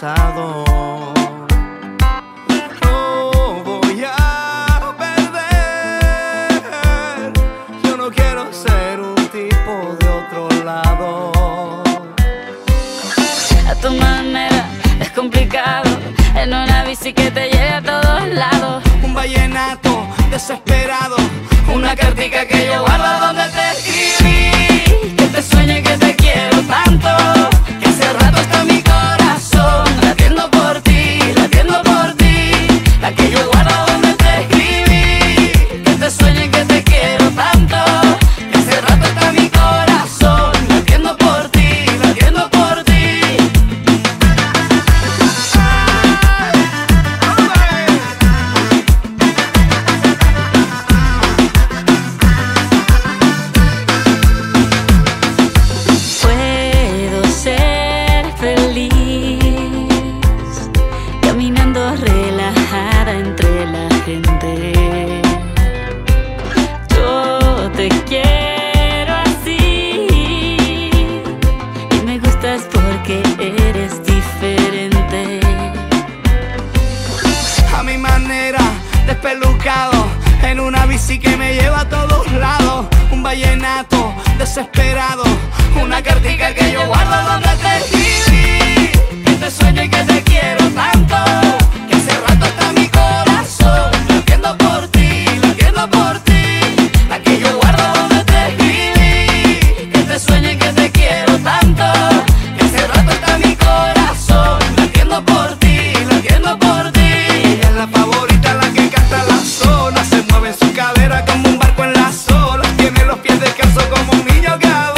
No voy a perder. Yo no quiero ser un tipo de otro lado. A tu manera es complicado. En una bici que te lleve a todos lados. Un vallenato desesperado. Una, una cartica que yo Yo te quiero así y me gustas porque eres diferente. A mi manera, despelucado, en una bici que me lleva a todos lados, un vallenato desesperado que soy como un niño que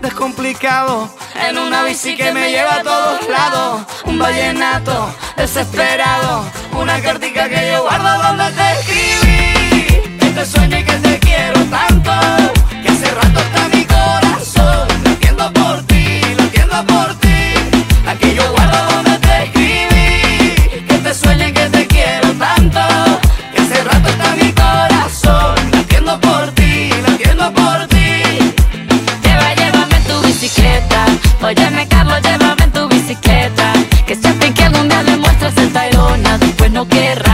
descomplicado. En una bici que me lleva a todos lados. Un vallenato desesperado. Una cartica que yo guardo donde te guerra.